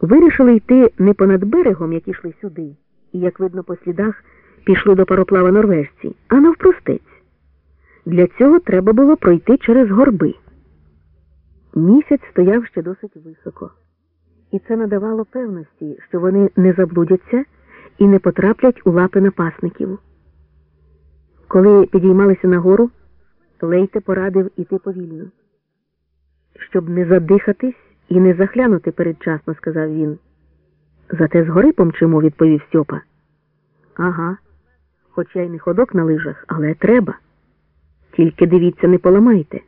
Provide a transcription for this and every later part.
Вирішили йти не понад берегом, як ішли сюди, і, як видно по слідах, пішли до пароплава норвежці, а навпростець. Для цього треба було пройти через горби. Місяць стояв ще досить високо, і це надавало певності, що вони не заблудяться і не потраплять у лапи напасників. Коли підіймалися нагору, Лейте порадив іти повільно. Щоб не задихатись і не захлянути передчасно, сказав він. Зате згори помчимо, відповів Стьопа. Ага, хоча й не ходок на лижах, але треба. Тільки дивіться, не поламайте.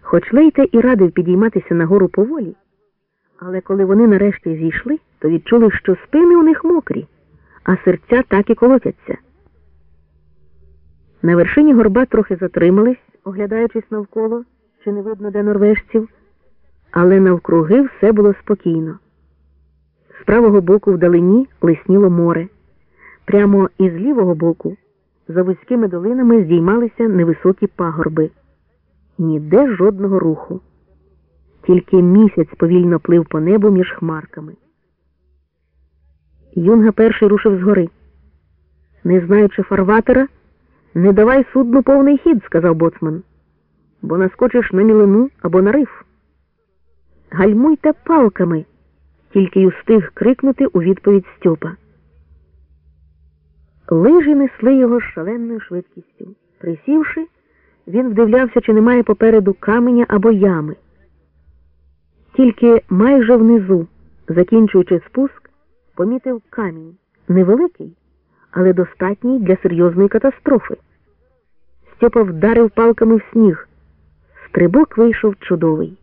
Хоч Лейте і радив підійматися нагору поволі, але коли вони нарешті зійшли, то відчули, що спини у них мокрі, а серця так і колотяться. На вершині горба трохи затримались, оглядаючись навколо, чи не видно де норвежців, але навкруги все було спокійно. З правого боку вдалині лисніло море. Прямо із лівого боку за вузькими долинами здіймалися невисокі пагорби. Ніде жодного руху. Тільки місяць повільно плив по небу між хмарками. Юнга перший рушив згори. Не знаючи фарватера, не давай судну повний хід, сказав боцман, бо наскочиш на мілину або на риф. Гальмуйте палками, тільки й устиг крикнути у відповідь Стьопа. Лижі несли його з шаленою швидкістю. Присівши, він вдивлявся, чи немає попереду каменя або ями. Тільки майже внизу, закінчуючи спуск, помітив камінь невеликий, але достатній для серйозної катастрофи. Стьопа вдарив палками в сніг. Стрибок вийшов чудовий.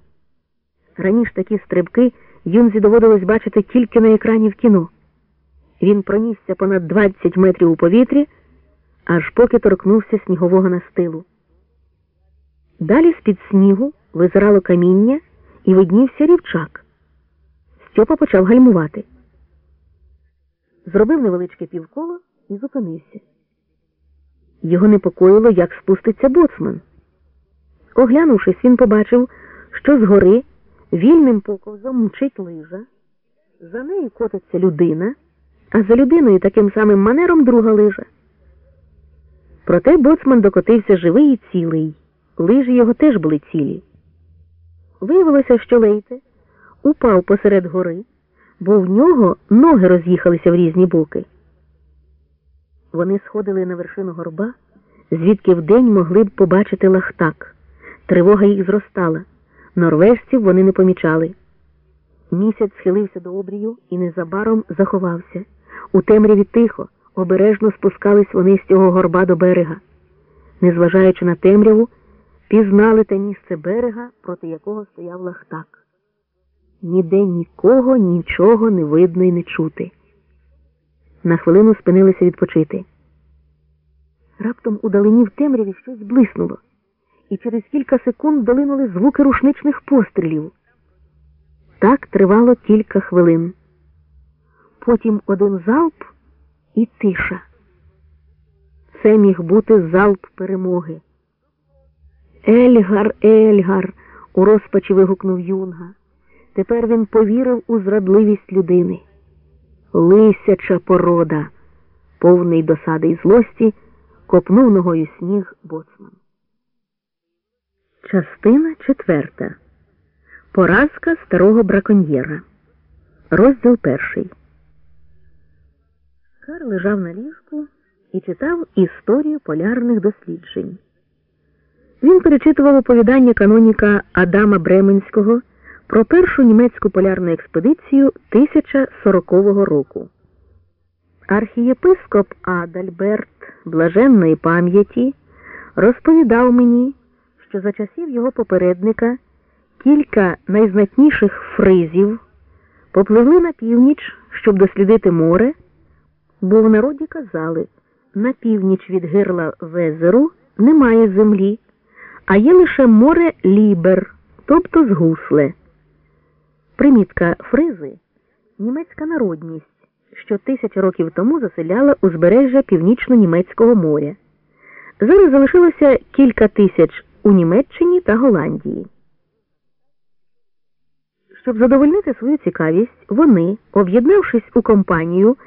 Раніше такі стрибки Юнзі доводилось бачити тільки на екрані в кіно. Він пронісся понад 20 метрів у повітрі, аж поки торкнувся снігового настилу. Далі з-під снігу визирало каміння і виднівся рівчак. Стьопа почав гальмувати. Зробив невеличке півколо і зупинився. Його непокоїло, як спуститься боцман. Оглянувшись, він побачив, що згори вільним поковзом мчить лижа, за нею котиться людина, а за людиною таким самим манером друга лижа. Проте боцман докотився живий і цілий. Лижі його теж були цілі. Виявилося, що Лейте упав посеред гори, бо в нього ноги роз'їхалися в різні боки. Вони сходили на вершину горба, звідки вдень могли б побачити лахтак. Тривога їх зростала. Норвежців вони не помічали. Місяць схилився до обрію і незабаром заховався. У темряві тихо, обережно спускались вони з цього горба до берега. Незважаючи на темряву, пізнали те місце берега, проти якого стояв лахтак. Ніде нікого, нічого не видно і не чути. На хвилину спинилися відпочити. Раптом у далині в темряві щось блиснуло, і через кілька секунд долинули звуки рушничних пострілів. Так тривало кілька хвилин. Потім один залп і тиша. Це міг бути залп перемоги. Ельгар, Ельгар, у розпачі вигукнув Юнга. Тепер він повірив у зрадливість людини. Лисяча порода, повний досади й злості, копнув ногою сніг боцман. Частина четверта. Поразка старого браконьєра. Розділ перший. Кар лежав на ліжку і читав історію полярних досліджень. Він перечитував оповідання каноніка Адама Бременського про першу німецьку полярну експедицію 1040 року. Архієпископ Адальберт блаженної пам'яті розповідав мені, що за часів його попередника кілька найзнатніших фризів попливли на північ, щоб дослідити море, бо в народі казали, на північ від гирла Везеру немає землі, а є лише море Лібер, тобто згусле. Примітка фризи німецька народність, що тисяча років тому заселяла узбережжя північно-німецького моря. Зараз залишилося кілька тисяч у Німеччині та Голландії. Щоб задовольнити свою цікавість, вони, об'єднавшись у компанію,